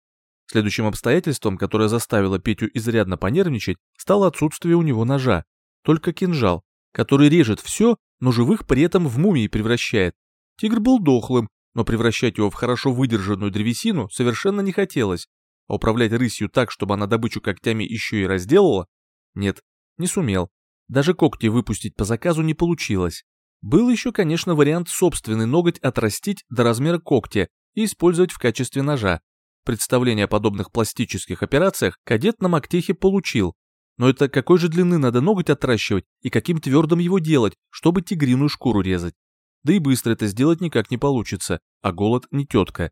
Следующим обстоятельством, которое заставило Петю изрядно понервничать, стало отсутствие у него ножа. Только кинжал, который режет все, но живых при этом в мумии превращает. Тигр был дохлым, но превращать его в хорошо выдержанную древесину совершенно не хотелось. А управлять рысью так, чтобы она добычу когтями еще и разделала? Нет, не сумел. Даже когти выпустить по заказу не получилось. Был еще, конечно, вариант собственный ноготь отрастить до размера когтя и использовать в качестве ножа. Представление о подобных пластических операциях кадет на Мактехе получил. Но это какой же длины надо ноготь отращивать и каким твердым его делать, чтобы тигриную шкуру резать? Да и быстро это сделать никак не получится, а голод не тетка.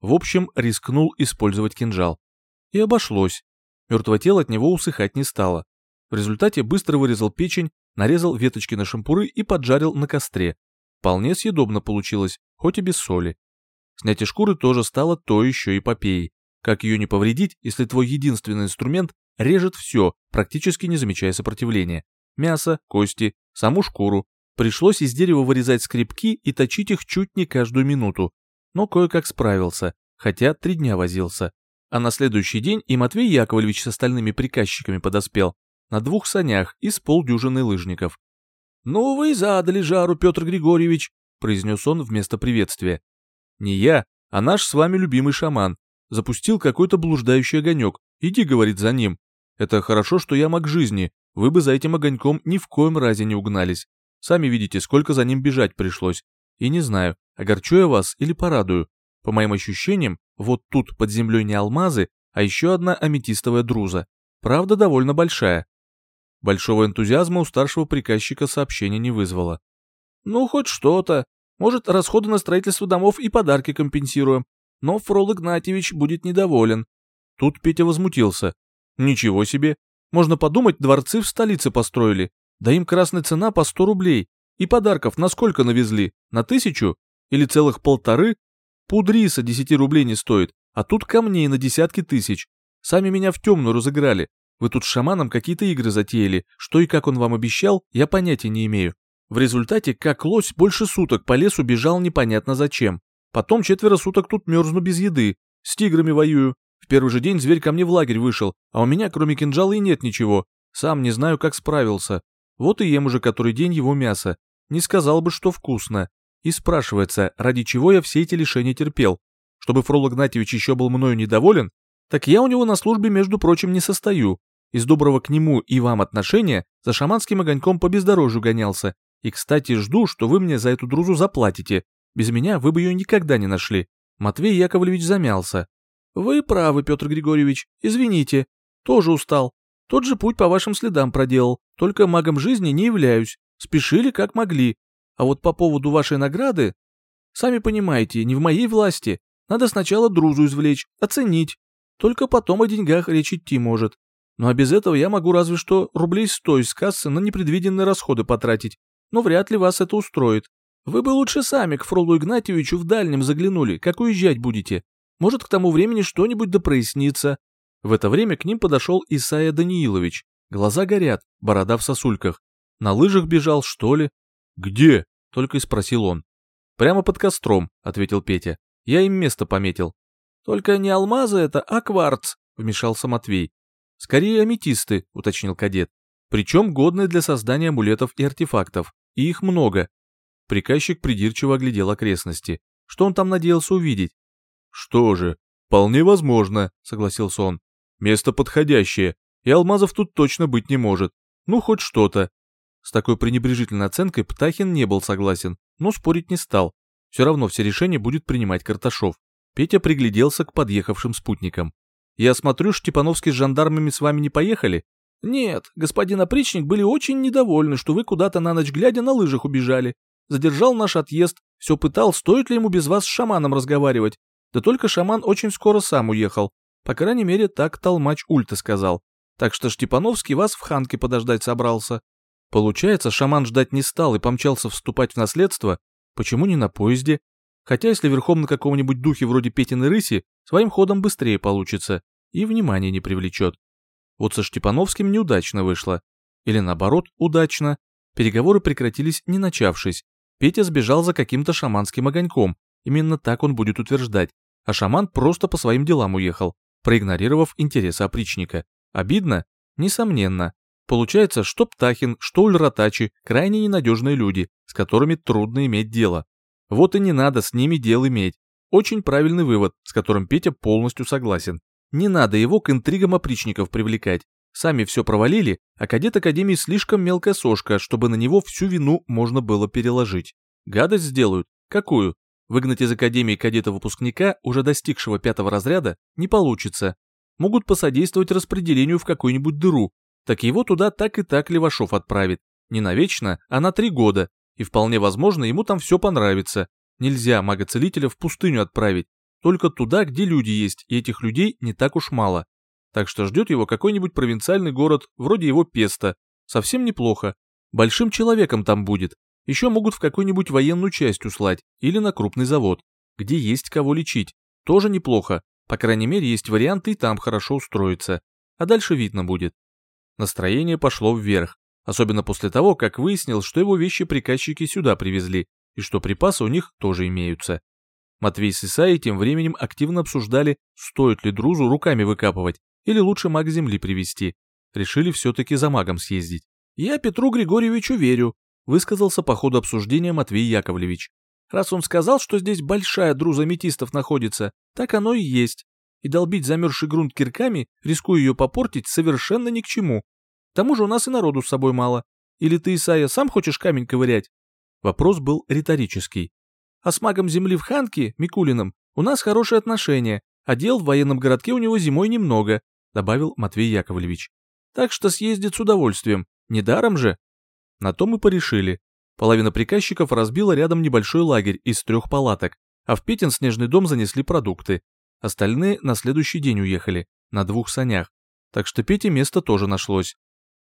В общем, рискнул использовать кинжал. И обошлось. Мертвое тело от него усыхать не стало. В результате быстро вырезал печень, нарезал веточки на шампуры и поджарил на костре. Вполне съедобно получилось, хоть и без соли. Снятие шкуры тоже стало то еще эпопеей. Как ее не повредить, если твой единственный инструмент режет все, практически не замечая сопротивления. Мясо, кости, саму шкуру. Пришлось из дерева вырезать скребки и точить их чуть не каждую минуту. Но кое-как справился, хотя три дня возился. А на следующий день и Матвей Яковлевич с остальными приказчиками подоспел. На двух санях и с полдюжины лыжников. «Ну вы задали жару, Петр Григорьевич», — произнес он вместо приветствия. «Не я, а наш с вами любимый шаман. Запустил какой-то блуждающий огонек. Иди, — говорит, — за ним. Это хорошо, что я маг жизни. Вы бы за этим огоньком ни в коем разе не угнались. Сами видите, сколько за ним бежать пришлось. И не знаю, огорчу я вас или порадую. По моим ощущениям, вот тут под землей не алмазы, а еще одна аметистовая друза. Правда, довольно большая. Большого энтузиазма у старшего приказчика сообщение не вызвало. «Ну, хоть что-то. Может, расходы на строительство домов и подарки компенсируем. Но Фрол Игнатьевич будет недоволен». Тут Петя возмутился. «Ничего себе. Можно подумать, дворцы в столице построили. Да им красная цена по сто рублей. И подарков на сколько навезли? На тысячу? Или целых полторы? Пудриса десяти рублей не стоит, а тут камней на десятки тысяч. Сами меня в темную разыграли. Вы тут с шаманом какие-то игры затеяли, что и как он вам обещал, я понятия не имею. В результате, как лось, больше суток по лесу бежал непонятно зачем. Потом четверо суток тут мерзну без еды, с тиграми воюю. В первый же день зверь ко мне в лагерь вышел, а у меня кроме кинжала и нет ничего. Сам не знаю, как справился. Вот и ем уже который день его мясо. Не сказал бы, что вкусно. И спрашивается, ради чего я все эти лишения терпел? Чтобы Фрол Игнатьевич еще был мною недоволен? Так я у него на службе, между прочим, не состою из доброго к нему и вам отношения за шаманским огоньком по бездорожью гонялся. И, кстати, жду, что вы мне за эту друзу заплатите. Без меня вы бы ее никогда не нашли. Матвей Яковлевич замялся. Вы правы, Петр Григорьевич, извините. Тоже устал. Тот же путь по вашим следам проделал, только магом жизни не являюсь. Спешили как могли. А вот по поводу вашей награды... Сами понимаете, не в моей власти. Надо сначала друзу извлечь, оценить. Только потом о деньгах речь идти может. Ну а без этого я могу разве что рублей сто из кассы на непредвиденные расходы потратить, но вряд ли вас это устроит. Вы бы лучше сами к Фролу Игнатьевичу в дальнем заглянули, как уезжать будете. Может, к тому времени что-нибудь да прояснится». В это время к ним подошел Исайя Даниилович. Глаза горят, борода в сосульках. На лыжах бежал, что ли? «Где?» — только и спросил он. «Прямо под костром», — ответил Петя. «Я им место пометил». «Только не алмазы это, а кварц», — вмешался Матвей. «Скорее аметисты», — уточнил кадет. «Причем годные для создания амулетов и артефактов. И их много». Приказчик придирчиво оглядел окрестности. Что он там надеялся увидеть? «Что же, вполне возможно», — согласился он. «Место подходящее, и алмазов тут точно быть не может. Ну, хоть что-то». С такой пренебрежительной оценкой Птахин не был согласен, но спорить не стал. Все равно все решения будет принимать Карташов. Петя пригляделся к подъехавшим спутникам. Я смотрю, Штепановский с жандармами с вами не поехали? Нет, господин опричник были очень недовольны, что вы куда-то на ночь глядя на лыжах убежали. Задержал наш отъезд, все пытал, стоит ли ему без вас с шаманом разговаривать. Да только шаман очень скоро сам уехал. По крайней мере, так толмач Ульта сказал. Так что Штепановский вас в Ханке подождать собрался. Получается, шаман ждать не стал и помчался вступать в наследство? Почему не на поезде? Хотя если верхом на каком-нибудь духе вроде Петиной рыси, своим ходом быстрее получится и внимание не привлечет. Вот со Штепановским неудачно вышло. Или наоборот, удачно. Переговоры прекратились не начавшись. Петя сбежал за каким-то шаманским огоньком, именно так он будет утверждать. А шаман просто по своим делам уехал, проигнорировав интересы опричника. Обидно? Несомненно. Получается, что Птахин, что Ульратачи – крайне ненадежные люди, с которыми трудно иметь дело. Вот и не надо с ними дел иметь. Очень правильный вывод, с которым Петя полностью согласен. Не надо его к интригам опричников привлекать. Сами все провалили, а кадет Академии слишком мелкая сошка, чтобы на него всю вину можно было переложить. Гадость сделают? Какую? Выгнать из Академии кадета-выпускника, уже достигшего пятого разряда, не получится. Могут посодействовать распределению в какую-нибудь дыру. Так его туда так и так Левашов отправит. Не навечно, а на три года, и вполне возможно, ему там все понравится. Нельзя мага-целителя в пустыню отправить, только туда, где люди есть, и этих людей не так уж мало. Так что ждет его какой-нибудь провинциальный город, вроде его Песта. Совсем неплохо. Большим человеком там будет. Еще могут в какую-нибудь военную часть услать или на крупный завод. где есть кого лечить. Тоже неплохо, по крайней мере есть варианты и там хорошо устроиться. А дальше видно будет. Настроение пошло вверх, особенно после того, как выяснил, что его вещи приказчики сюда привезли, и что припасы у них тоже имеются. Матвей с Исаей тем временем активно обсуждали, стоит ли друзу руками выкапывать, или лучше маг земли привести. Решили все-таки за магом съездить. «Я Петру Григорьевичу верю», высказался по ходу обсуждения Матвей Яковлевич. «Раз он сказал, что здесь большая друза метистов находится, так оно и есть. И долбить замерзший грунт кирками, рискуя ее попортить, совершенно ни к чему. К тому же у нас и народу с собой мало. Или ты, Исайя, сам хочешь камень ковырять?» Вопрос был риторический. «А с магом земли в Ханке, Микулиным, у нас хорошие отношения, а дел в военном городке у него зимой немного», добавил Матвей Яковлевич. «Так что съездит с удовольствием, недаром же». На то мы порешили. Половина приказчиков разбила рядом небольшой лагерь из трех палаток, а в Петин снежный дом занесли продукты. Остальные на следующий день уехали, на двух санях. Так что Пете место тоже нашлось.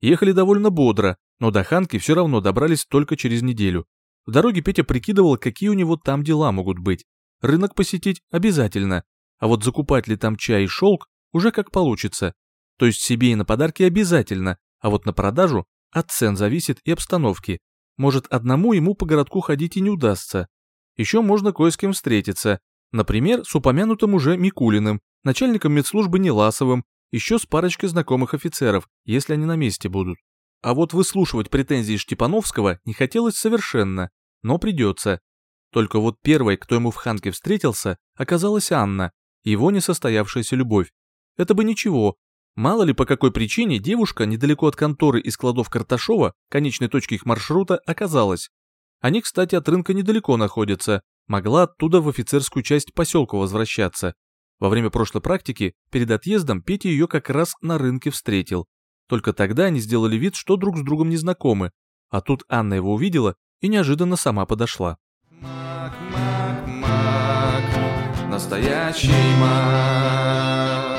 Ехали довольно бодро, но до Ханки все равно добрались только через неделю. В дороге Петя прикидывал, какие у него там дела могут быть. Рынок посетить обязательно, а вот закупать ли там чай и шелк уже как получится. То есть себе и на подарки обязательно, а вот на продажу от цен зависит и обстановки. Может, одному ему по городку ходить и не удастся. Еще можно кое с кем встретиться. Например, с упомянутым уже Микулиным, начальником медслужбы Неласовым, еще с парочкой знакомых офицеров, если они на месте будут. А вот выслушивать претензии Штепановского не хотелось совершенно, но придется. Только вот первой, кто ему в Ханке встретился, оказалась Анна, его несостоявшаяся любовь. Это бы ничего. Мало ли по какой причине девушка недалеко от конторы и складов Карташова, конечной точки их маршрута, оказалась. Они, кстати, от рынка недалеко находятся, могла оттуда в офицерскую часть поселка возвращаться. Во время прошлой практики, перед отъездом, Петя ее как раз на рынке встретил. Только тогда они сделали вид, что друг с другом не знакомы, а тут Анна его увидела и неожиданно сама подошла. Мак, мак, мак, настоящий мак.